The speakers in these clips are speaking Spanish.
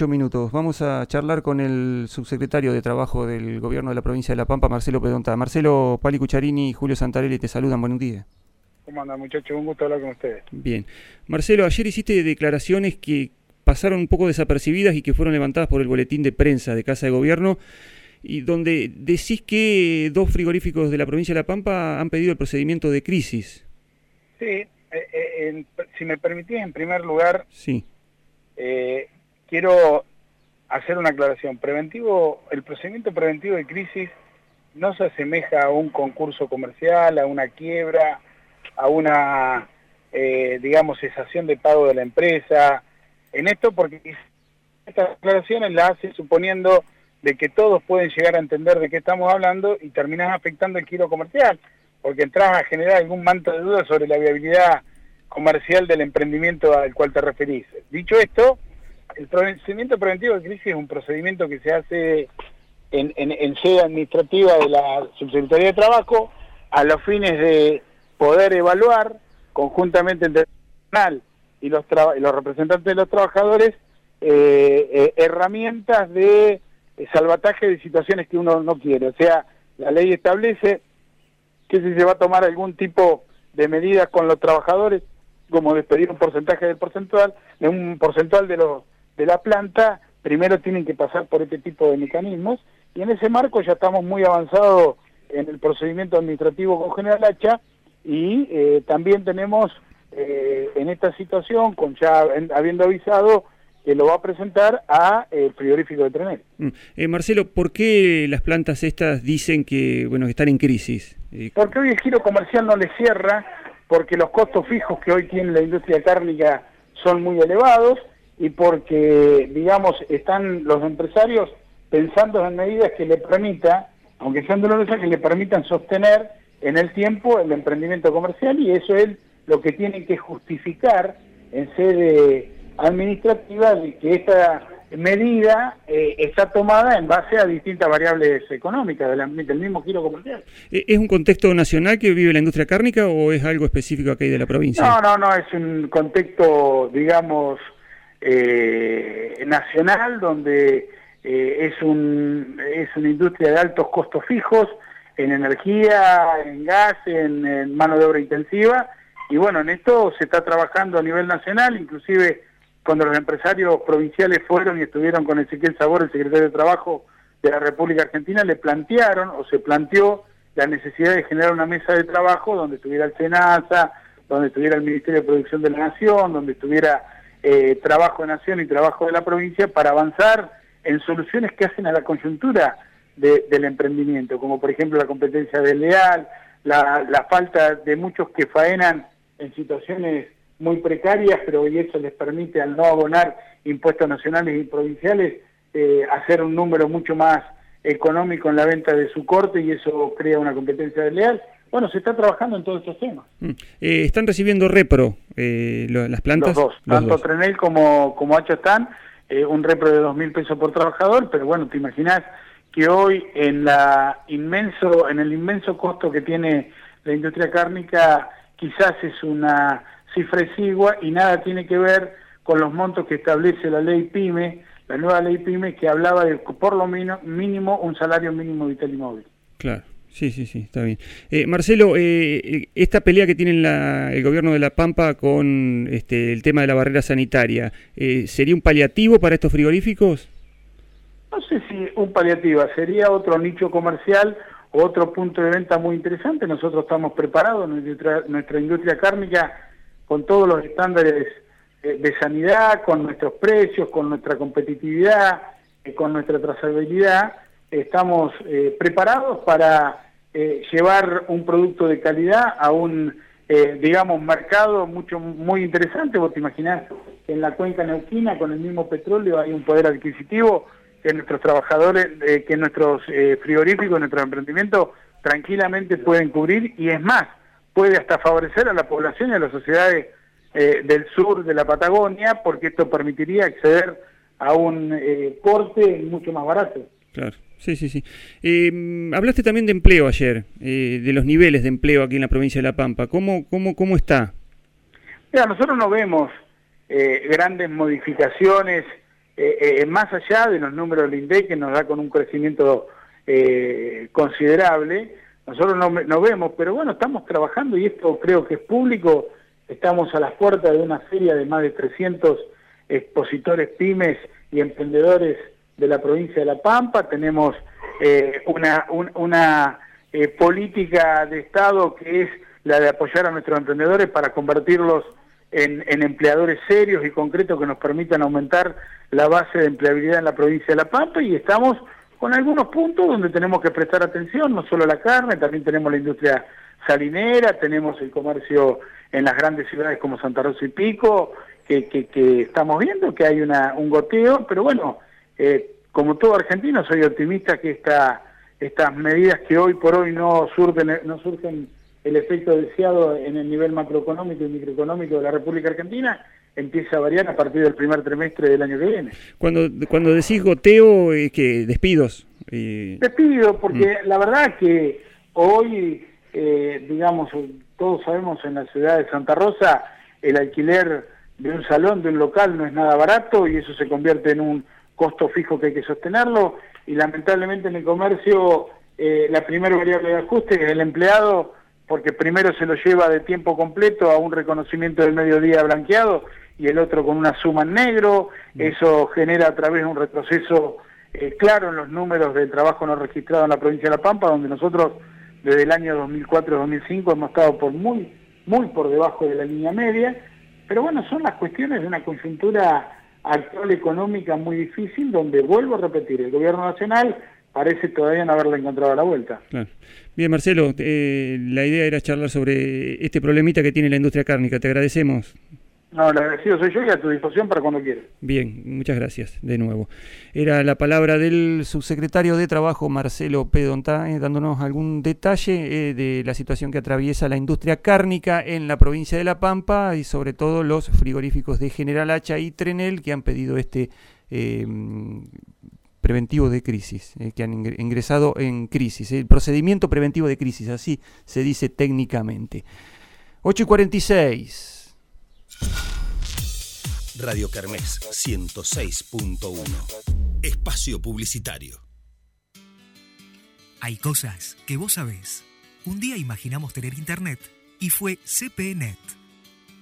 18 minutos. Vamos a charlar con el subsecretario de Trabajo del Gobierno de la provincia de La Pampa, Marcelo Pedonta. Marcelo, Pali Cucharini y Julio Santarelli te saludan. Buenos días. ¿Cómo andan, muchachos? Un gusto hablar con ustedes. Bien. Marcelo, ayer hiciste declaraciones que pasaron un poco desapercibidas y que fueron levantadas por el boletín de prensa de Casa de Gobierno y donde decís que dos frigoríficos de la provincia de La Pampa han pedido el procedimiento de crisis. Sí, eh, eh, si me permitís, en primer lugar, sí. Eh, quiero hacer una aclaración. Preventivo, el procedimiento preventivo de crisis no se asemeja a un concurso comercial, a una quiebra, a una, digamos, cesación de pago de la empresa. En esto porque estas aclaraciones las hace suponiendo de que todos pueden llegar a entender de qué estamos hablando y terminas afectando el giro comercial, porque entras a generar algún manto de dudas sobre la viabilidad comercial del emprendimiento al cual te referís. Dicho esto, el procedimiento preventivo de crisis es un procedimiento que se hace en, sede administrativa de la Subsecretaría de Trabajo a los fines de poder evaluar conjuntamente entre el y los, y los representantes de los trabajadores eh, eh, herramientas de salvataje de situaciones que uno no quiere. O sea, la ley establece que si se va a tomar algún tipo de medidas con los trabajadores, como despedir un porcentaje del porcentual, de un porcentual de los de la planta, primero tienen que pasar por este tipo de mecanismos y en ese marco ya estamos muy avanzados en el procedimiento administrativo con General Hacha y eh, también tenemos eh, en esta situación, con ya habiendo avisado que lo va a presentar a el eh, frigorífico de Trenel. Mm. Eh, Marcelo, ¿por qué las plantas estas dicen que bueno están en crisis? Eh, porque hoy el giro comercial no le cierra, porque los costos fijos que hoy tiene la industria cárnica son muy elevados y porque, digamos, están los empresarios pensando en medidas que le permitan, aunque sean dolorosas, que le permitan sostener en el tiempo el emprendimiento comercial y eso es lo que tienen que justificar en sede administrativa de que esta medida eh, está tomada en base a distintas variables económicas del, mismo giro comercial. ¿E-, ¿Es un contexto nacional que vive la industria cárnica o es algo específico aquí de la provincia? No, no, no, es un contexto, digamos, eh, nacional donde eh, es, un, es una industria de altos costos fijos en energía, en gas, en mano de obra intensiva. Y bueno, en esto se está trabajando a nivel nacional, inclusive cuando los empresarios provinciales fueron y estuvieron con Ezequiel Sabor, el secretario de Trabajo de la República Argentina, le plantearon o se planteó la necesidad de generar una mesa de trabajo donde estuviera el SENASA, donde estuviera el Ministerio de Producción de la Nación, donde estuviera eh, Trabajo de Nación y Trabajo de la provincia para avanzar en soluciones que hacen a la coyuntura del emprendimiento, como por ejemplo la competencia desleal, la, la falta de muchos que faenan en situaciones muy precarias, pero hoy eso les permite al no abonar impuestos nacionales y provinciales eh, hacer un número mucho más económico en la venta de su corte y eso crea una competencia desleal. Bueno, se está trabajando en todos estos temas. Mm. Eh, ¿Están recibiendo repro eh, las plantas? Los dos, tanto Trenel como, como Hacho están, un repro de dos mil pesos por trabajador, pero bueno, te imaginas que hoy en, la inmenso, en el inmenso costo que tiene la industria cárnica, quizás es una cifra exigua y nada tiene que ver con los montos que establece la ley PYME, la nueva ley PYME que hablaba de por lo mínimo un salario mínimo vital y móvil. Claro. Sí, sí, sí, está bien. Eh, Marcelo, eh, esta pelea que tiene el gobierno de La Pampa con este, el tema de la barrera sanitaria, eh, ¿sería un paliativo para estos frigoríficos? No sé si un paliativo, sería otro nicho comercial, otro punto de venta muy interesante. Nosotros estamos preparados, nuestra, nuestra industria cárnica con todos los estándares eh, de sanidad, con nuestros precios, con nuestra competitividad, eh, con nuestra trazabilidad, estamos eh, preparados para llevar un producto de calidad a un, digamos, mercado mucho muy interesante. Vos te imaginás en la cuenca neuquina, con el mismo petróleo, hay un poder adquisitivo que nuestros trabajadores, que nuestros frigoríficos, nuestros emprendimientos tranquilamente pueden cubrir y es más, puede hasta favorecer a la población y a las sociedades eh, del sur de la Patagonia, porque esto permitiría acceder a un eh, corte mucho más barato. Claro. Sí, sí, sí. Eh, hablaste también de empleo ayer, de los niveles de empleo aquí en la provincia de La Pampa. ¿Cómo, cómo, cómo está? Mira, nosotros no vemos grandes modificaciones eh, más allá de los números del INDEC que nos da con un crecimiento considerable, nosotros no, no, vemos, pero bueno, estamos trabajando y esto creo que es público, estamos a las puertas de una feria de más de 300 expositores pymes y emprendedores de la provincia de La Pampa, tenemos una, una política de Estado que es la de apoyar a nuestros emprendedores para convertirlos en, empleadores serios y concretos que nos permitan aumentar la base de empleabilidad en la provincia de La Pampa. Y estamos con algunos puntos donde tenemos que prestar atención, no solo la carne, también tenemos la industria salinera, tenemos el comercio en las grandes ciudades como Santa Rosa y Pico, que, que, estamos viendo que hay una, un goteo, pero bueno, eh, como todo argentino soy optimista que esta, estas medidas que hoy por hoy no surgen, no surgen el efecto deseado en el nivel macroeconómico y microeconómico de la República Argentina empieza a variar a partir del primer trimestre del año que viene. Cuando, cuando decís goteo, es que despidos. Y... Despido, porque mm. la verdad que hoy, eh, digamos, todos sabemos en la ciudad de Santa Rosa, el alquiler de un salón, de un local, no es nada barato y eso se convierte en un costo fijo que hay que sostenerlo y lamentablemente en el comercio eh, la primera variable de ajuste es el empleado porque primero se lo lleva de tiempo completo a un reconocimiento del mediodía blanqueado y el otro con una suma en negro, mm. eso genera a través de un retroceso eh, claro en los números del trabajo no registrado en la provincia de La Pampa, donde nosotros desde el año 2004-2005 hemos estado por muy, muy por debajo de la línea media, pero bueno, son las cuestiones de una coyuntura actual económica muy difícil, donde vuelvo a repetir, el gobierno nacional parece todavía no haberle encontrado la vuelta. Bien, Marcelo, eh, la idea era charlar sobre este problemita que tiene la industria cárnica. Te agradecemos. No, el agradecido soy yo y a tu disposición para cuando quieras. Bien, muchas gracias de nuevo. Era la palabra del subsecretario de Trabajo, Marcelo Pedontá, eh, dándonos algún detalle eh, de la situación que atraviesa la industria cárnica en la provincia de La Pampa y sobre todo los frigoríficos de General Hacha y Trenel que han pedido este preventivo de crisis, eh, que han ingresado en crisis, el procedimiento preventivo de crisis, así se dice técnicamente. 8 y 46. Radio Kermés 106.1. Espacio Publicitario. Hay cosas que vos sabés. Un día imaginamos tener internet y fue CPNet.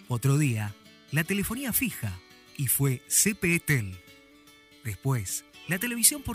Otro día, la telefonía fija y fue CPETEL. Después, la televisión por